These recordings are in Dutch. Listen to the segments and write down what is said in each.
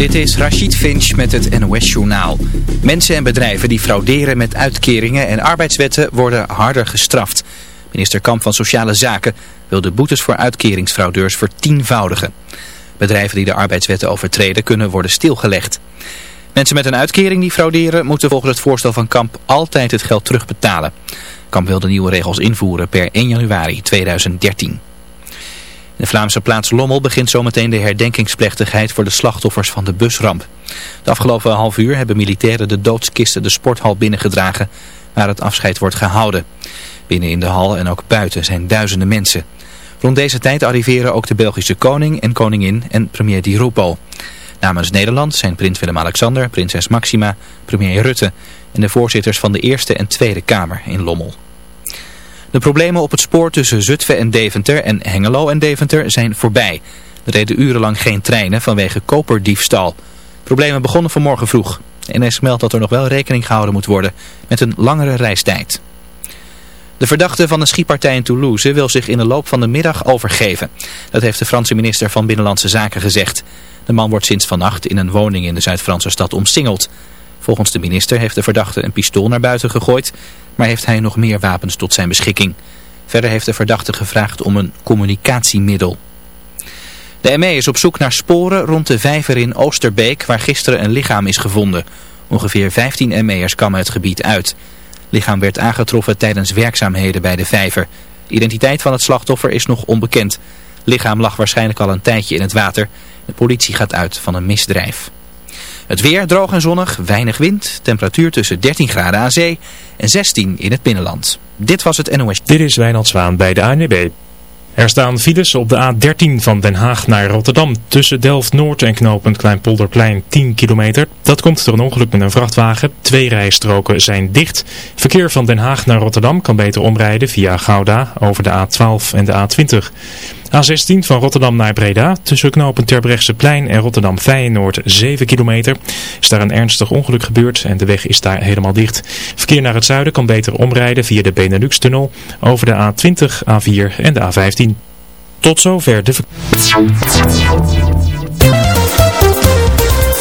Dit is Rachid Finch met het NOS-journaal. Mensen en bedrijven die frauderen met uitkeringen en arbeidswetten worden harder gestraft. Minister Kamp van Sociale Zaken wil de boetes voor uitkeringsfraudeurs vertienvoudigen. Bedrijven die de arbeidswetten overtreden kunnen worden stilgelegd. Mensen met een uitkering die frauderen moeten volgens het voorstel van Kamp altijd het geld terugbetalen. Kamp wil de nieuwe regels invoeren per 1 januari 2013 de Vlaamse plaats Lommel begint zometeen de herdenkingsplechtigheid voor de slachtoffers van de busramp. De afgelopen half uur hebben militairen de doodskisten de sporthal binnengedragen waar het afscheid wordt gehouden. Binnen in de hal en ook buiten zijn duizenden mensen. Rond deze tijd arriveren ook de Belgische koning en koningin en premier Di Rupo. Namens Nederland zijn prins Willem-Alexander, prinses Maxima, premier Rutte en de voorzitters van de Eerste en Tweede Kamer in Lommel. De problemen op het spoor tussen Zutphen en Deventer en Hengelo en Deventer zijn voorbij. Er reden urenlang geen treinen vanwege koperdiefstal. Problemen begonnen vanmorgen vroeg. NS meldt dat er nog wel rekening gehouden moet worden met een langere reistijd. De verdachte van de schietpartij in Toulouse wil zich in de loop van de middag overgeven. Dat heeft de Franse minister van Binnenlandse Zaken gezegd. De man wordt sinds vannacht in een woning in de Zuid-Franse stad omsingeld. Volgens de minister heeft de verdachte een pistool naar buiten gegooid maar heeft hij nog meer wapens tot zijn beschikking. Verder heeft de verdachte gevraagd om een communicatiemiddel. De ME is op zoek naar sporen rond de vijver in Oosterbeek waar gisteren een lichaam is gevonden. Ongeveer 15 ME'ers kwamen het gebied uit. Lichaam werd aangetroffen tijdens werkzaamheden bij de vijver. De identiteit van het slachtoffer is nog onbekend. Lichaam lag waarschijnlijk al een tijdje in het water. De politie gaat uit van een misdrijf. Het weer droog en zonnig, weinig wind, temperatuur tussen 13 graden aan zee en 16 in het binnenland. Dit was het NOS. Dit is Wijnald Zwaan bij de ANWB. Er staan files op de A13 van Den Haag naar Rotterdam tussen Delft-Noord en knooppunt Kleinpolderplein 10 kilometer. Dat komt door een ongeluk met een vrachtwagen. Twee rijstroken zijn dicht. Verkeer van Den Haag naar Rotterdam kan beter omrijden via Gouda over de A12 en de A20. A16 van Rotterdam naar Breda tussen knooppunt Terbrechtseplein en Rotterdam Feyenoord 7 kilometer. Is daar een ernstig ongeluk gebeurd en de weg is daar helemaal dicht. Verkeer naar het zuiden kan beter omrijden via de Benelux-tunnel over de A20, A4 en de A15. Tot zover de...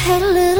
Had a little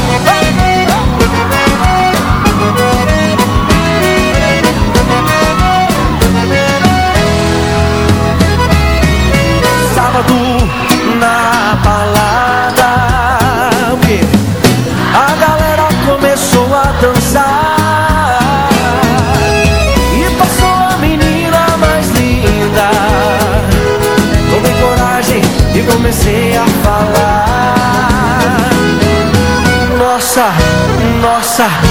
사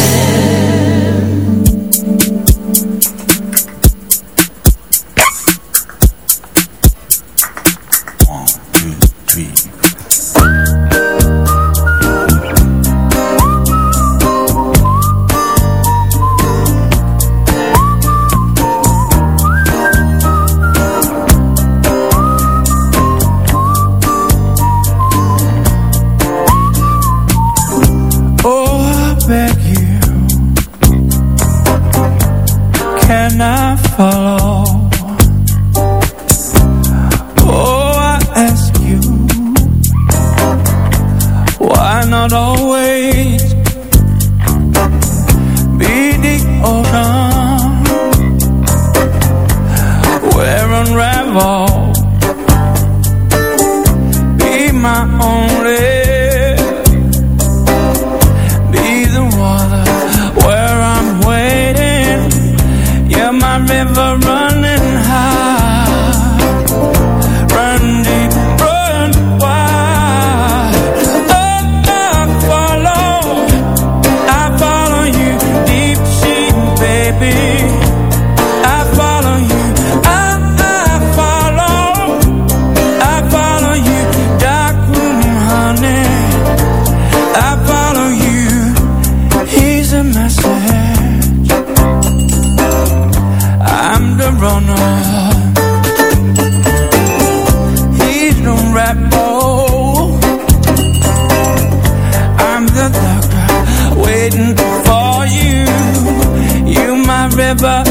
river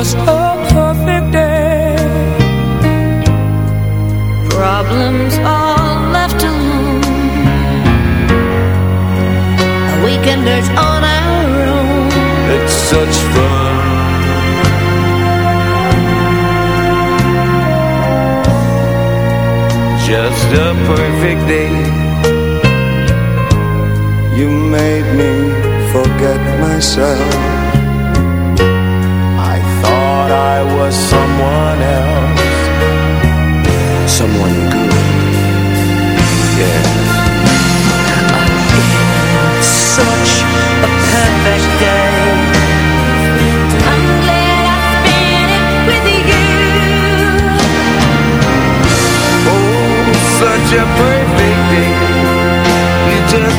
was a perfect day. Problems all left alone. Weekender's on our own. It's such fun. Just a perfect day. You made me forget myself. I someone else. Someone good. Yeah. Such a perfect day. I'm glad I spent it with you. Oh, such a perfect day. You just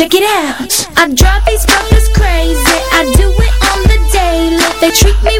Check it out. I drive these brothers crazy. I do it on the daily. They treat me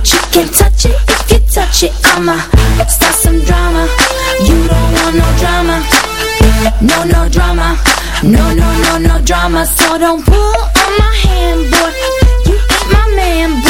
but you can't touch it. If you touch it, I'ma start some drama. You don't want no drama, no no drama, no no no no drama. So don't pull on my hand, boy. You ain't my man, boy.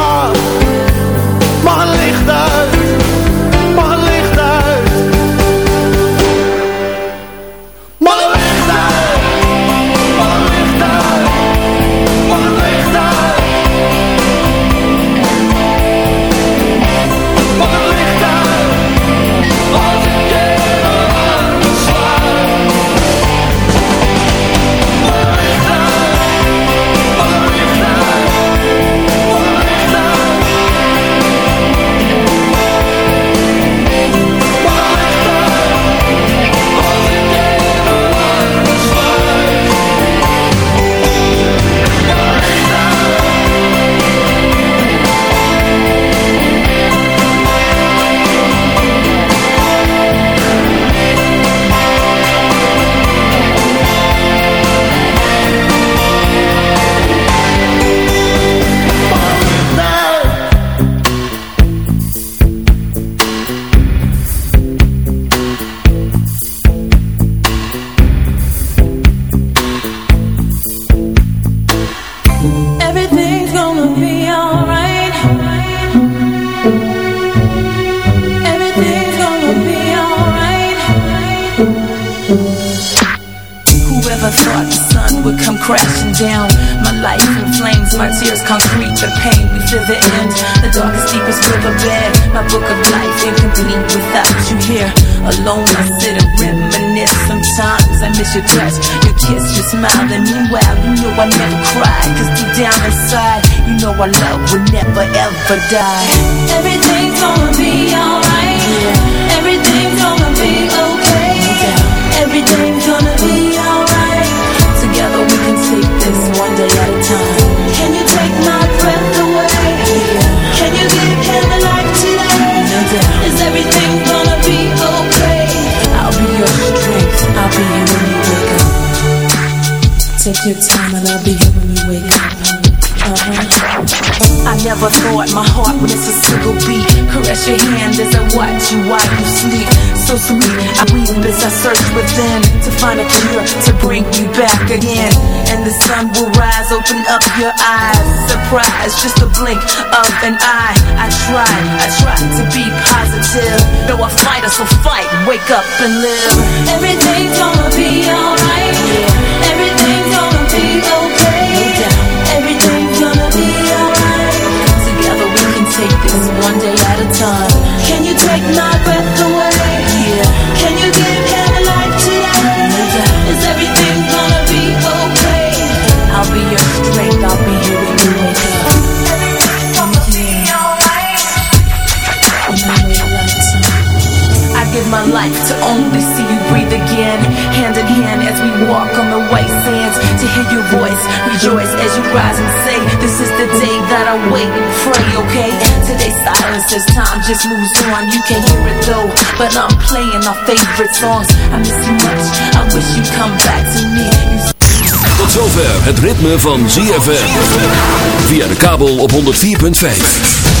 Ever die. Everything's gonna be alright. Everything's gonna be okay. Everything's gonna be alright. Together we can take this one day at a time. Can you take my breath away? Can you give him a life today? Doubt. Is everything gonna be okay? I'll be your strength. I'll be here when you wake up. Take your time and I'll be here never thought my heart would miss a single beat. Caress your hand as I watch you while you sleep. So sweet, I weep as I search within to find a cure to bring you back again. And the sun will rise, open up your eyes. Surprise, just a blink of an eye. I try, I try to be positive. Though I fight, fighter, so fight, wake up and live. Everything's gonna be alright. Everything's gonna be okay. Take this one day at a time. Can you take my breath away? Yeah. Can you give him a life today? Is life to only see you breathe again. Hand in hand as we walk on the white sands. To hear your voice, rejoice as you rise and say, This is the day that I wait and pray, okay? Today's silence as time just moves on. You can't hear it though, but I'm playing our favorite songs. I miss you much. I wish you'd come back to me. Tot zover het ritme van ZFM. Via de kabel op 104.5.